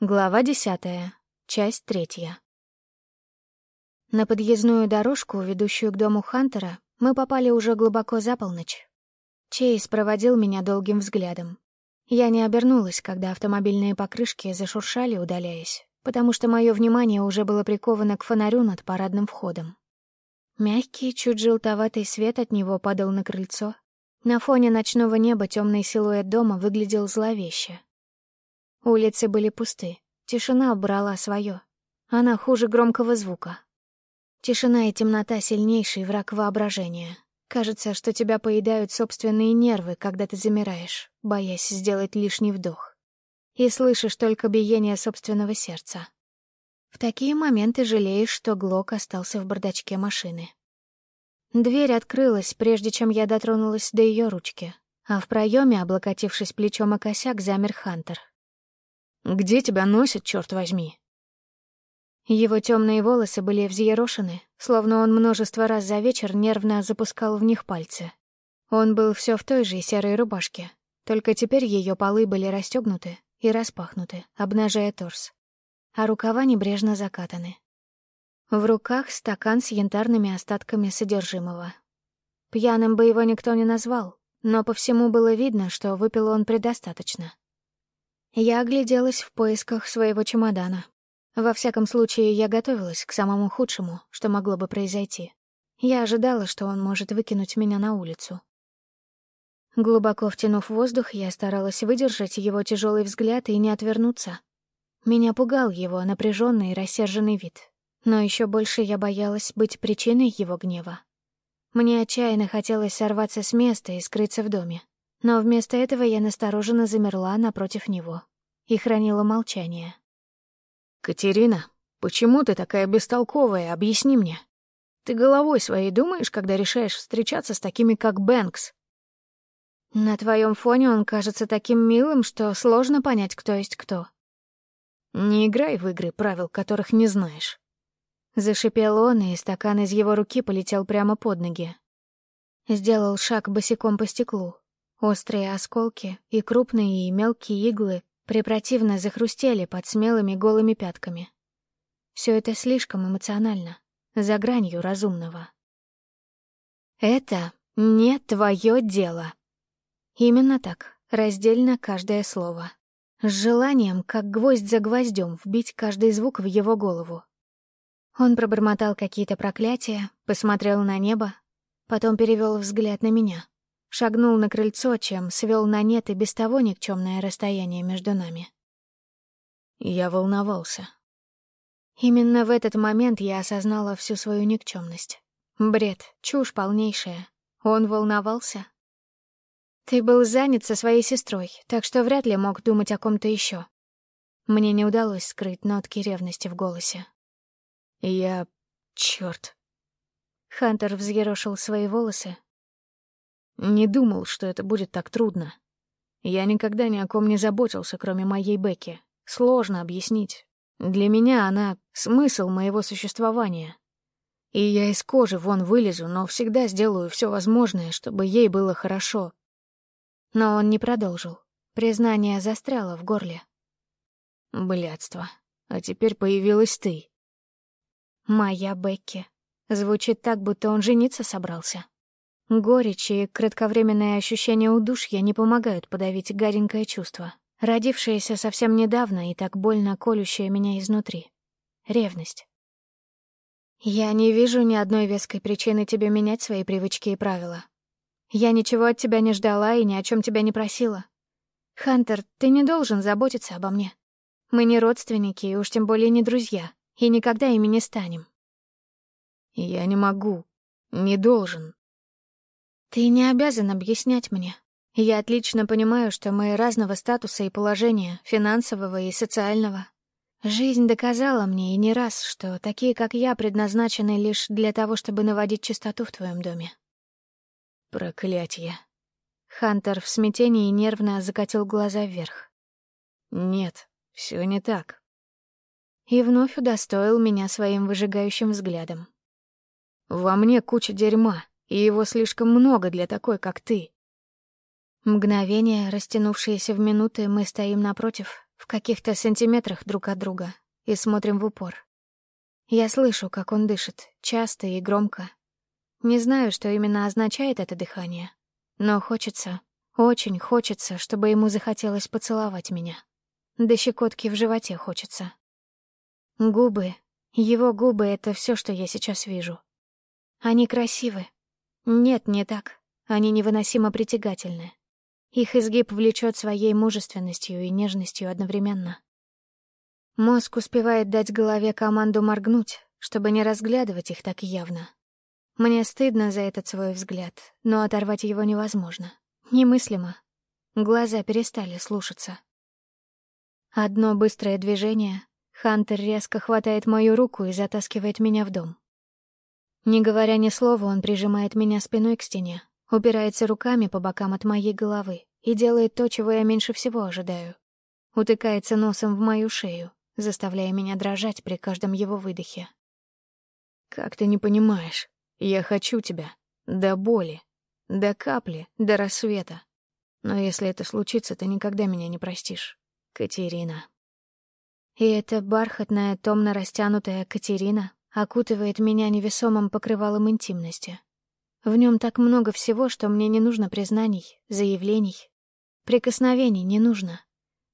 Глава десятая. Часть третья. На подъездную дорожку, ведущую к дому Хантера, мы попали уже глубоко за полночь. Чейз проводил меня долгим взглядом. Я не обернулась, когда автомобильные покрышки зашуршали, удаляясь, потому что мое внимание уже было приковано к фонарю над парадным входом. Мягкий, чуть желтоватый свет от него падал на крыльцо. На фоне ночного неба темный силуэт дома выглядел зловеще, Улицы были пусты. Тишина брала свое. Она хуже громкого звука. Тишина и темнота — сильнейший враг воображения. Кажется, что тебя поедают собственные нервы, когда ты замираешь, боясь сделать лишний вдох. И слышишь только биение собственного сердца. В такие моменты жалеешь, что Глок остался в бардачке машины. Дверь открылась, прежде чем я дотронулась до ее ручки, а в проеме, облокотившись плечом о косяк, замер Хантер. Где тебя носят, черт возьми?» Его темные волосы были взъерошены, словно он множество раз за вечер нервно запускал в них пальцы. Он был все в той же серой рубашке, только теперь ее полы были расстегнуты и распахнуты, обнажая торс, а рукава небрежно закатаны. В руках стакан с янтарными остатками содержимого. Пьяным бы его никто не назвал, но по всему было видно, что выпил он предостаточно. Я огляделась в поисках своего чемодана. Во всяком случае, я готовилась к самому худшему, что могло бы произойти. Я ожидала, что он может выкинуть меня на улицу. Глубоко втянув воздух, я старалась выдержать его тяжелый взгляд и не отвернуться. Меня пугал его напряженный и рассерженный вид. Но еще больше я боялась быть причиной его гнева. Мне отчаянно хотелось сорваться с места и скрыться в доме. Но вместо этого я настороженно замерла напротив него и хранила молчание. «Катерина, почему ты такая бестолковая? Объясни мне. Ты головой своей думаешь, когда решаешь встречаться с такими, как Бэнкс?» «На твоем фоне он кажется таким милым, что сложно понять, кто есть кто». «Не играй в игры, правил которых не знаешь». Зашипел он, и стакан из его руки полетел прямо под ноги. Сделал шаг босиком по стеклу, Острые осколки и крупные и мелкие иглы препротивно захрустели под смелыми голыми пятками. Все это слишком эмоционально, за гранью разумного. «Это не твое дело». Именно так, раздельно каждое слово. С желанием, как гвоздь за гвоздем, вбить каждый звук в его голову. Он пробормотал какие-то проклятия, посмотрел на небо, потом перевел взгляд на меня шагнул на крыльцо, чем свел на нет и без того никчемное расстояние между нами. Я волновался. Именно в этот момент я осознала всю свою никчемность. Бред, чушь полнейшая. Он волновался. Ты был занят со своей сестрой, так что вряд ли мог думать о ком-то еще. Мне не удалось скрыть нотки ревности в голосе. Я... Чёрт. Хантер взъерошил свои волосы, не думал, что это будет так трудно. Я никогда ни о ком не заботился, кроме моей Бекки. Сложно объяснить. Для меня она — смысл моего существования. И я из кожи вон вылезу, но всегда сделаю все возможное, чтобы ей было хорошо. Но он не продолжил. Признание застряло в горле. Блядство. А теперь появилась ты. Моя Бекки. Звучит так, будто он жениться собрался. Горечь и кратковременное ощущение удушья не помогают подавить гаденькое чувство, родившееся совсем недавно и так больно колющее меня изнутри. Ревность. Я не вижу ни одной веской причины тебе менять свои привычки и правила. Я ничего от тебя не ждала и ни о чем тебя не просила. Хантер, ты не должен заботиться обо мне. Мы не родственники и уж тем более не друзья, и никогда ими не станем. Я не могу, не должен, «Ты не обязан объяснять мне. Я отлично понимаю, что мы разного статуса и положения, финансового и социального. Жизнь доказала мне и не раз, что такие, как я, предназначены лишь для того, чтобы наводить чистоту в твоем доме». «Проклятье!» Хантер в смятении нервно закатил глаза вверх. «Нет, все не так». И вновь удостоил меня своим выжигающим взглядом. «Во мне куча дерьма, и его слишком много для такой, как ты. Мгновение, растянувшиеся в минуты, мы стоим напротив, в каких-то сантиметрах друг от друга, и смотрим в упор. Я слышу, как он дышит, часто и громко. Не знаю, что именно означает это дыхание, но хочется, очень хочется, чтобы ему захотелось поцеловать меня. До щекотки в животе хочется. Губы, его губы — это все, что я сейчас вижу. Они красивы. Нет, не так. Они невыносимо притягательны. Их изгиб влечет своей мужественностью и нежностью одновременно. Мозг успевает дать голове команду моргнуть, чтобы не разглядывать их так явно. Мне стыдно за этот свой взгляд, но оторвать его невозможно. Немыслимо. Глаза перестали слушаться. Одно быстрое движение, Хантер резко хватает мою руку и затаскивает меня в дом. Не говоря ни слова, он прижимает меня спиной к стене, упирается руками по бокам от моей головы и делает то, чего я меньше всего ожидаю. Утыкается носом в мою шею, заставляя меня дрожать при каждом его выдохе. «Как ты не понимаешь? Я хочу тебя. До боли. До капли, до рассвета. Но если это случится, ты никогда меня не простишь. Катерина». И эта бархатная, томно растянутая Катерина окутывает меня невесомым покрывалом интимности. В нем так много всего, что мне не нужно признаний, заявлений. Прикосновений не нужно.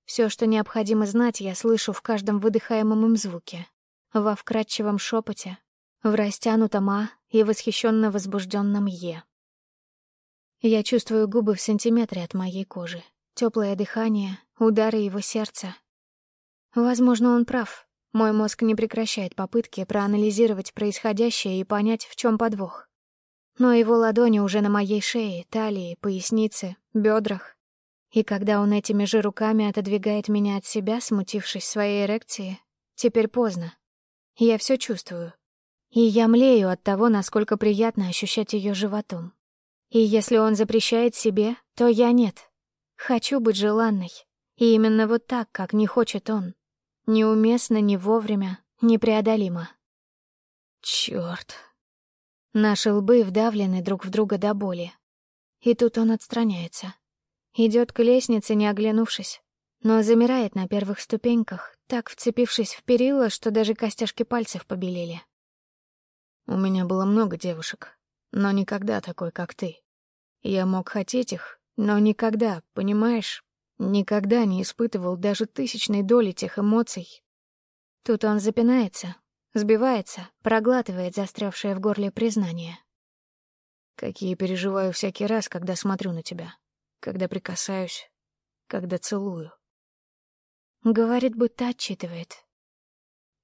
Все, что необходимо знать, я слышу в каждом выдыхаемом им звуке. Во вкрадчивом шепоте, в растянутом «а» и восхищенно возбужденном «е». Я чувствую губы в сантиметре от моей кожи, теплое дыхание, удары его сердца. Возможно, он прав. Мой мозг не прекращает попытки проанализировать происходящее и понять, в чем подвох. Но его ладони уже на моей шее, талии, пояснице, бедрах. И когда он этими же руками отодвигает меня от себя, смутившись своей эрекции, теперь поздно. Я все чувствую. И я млею от того, насколько приятно ощущать ее животом. И если он запрещает себе, то я нет. Хочу быть желанной. И именно вот так, как не хочет он. Неуместно, не вовремя, непреодолимо. Чёрт. Наши лбы вдавлены друг в друга до боли. И тут он отстраняется. Идет к лестнице, не оглянувшись, но замирает на первых ступеньках, так вцепившись в перила, что даже костяшки пальцев побелели. У меня было много девушек, но никогда такой, как ты. Я мог хотеть их, но никогда, понимаешь, Никогда не испытывал даже тысячной доли тех эмоций. Тут он запинается, сбивается, проглатывает застрявшее в горле признание. Какие переживаю всякий раз, когда смотрю на тебя, когда прикасаюсь, когда целую. Говорит, будто отчитывает.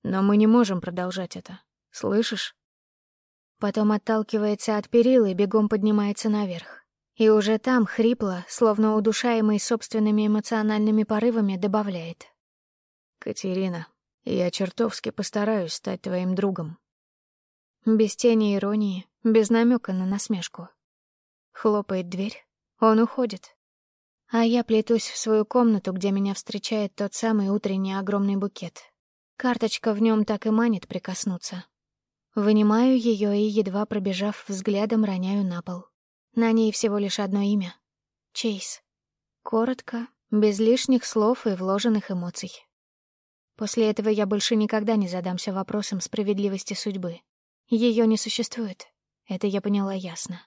Но мы не можем продолжать это. Слышишь? Потом отталкивается от перил и бегом поднимается наверх. И уже там хрипло, словно удушаемый собственными эмоциональными порывами, добавляет. «Катерина, я чертовски постараюсь стать твоим другом». Без тени иронии, без намека на насмешку. Хлопает дверь, он уходит. А я плетусь в свою комнату, где меня встречает тот самый утренний огромный букет. Карточка в нем так и манит прикоснуться. Вынимаю ее и, едва пробежав взглядом, роняю на пол. На ней всего лишь одно имя — Чейз. Коротко, без лишних слов и вложенных эмоций. После этого я больше никогда не задамся вопросом справедливости судьбы. Ее не существует. Это я поняла ясно.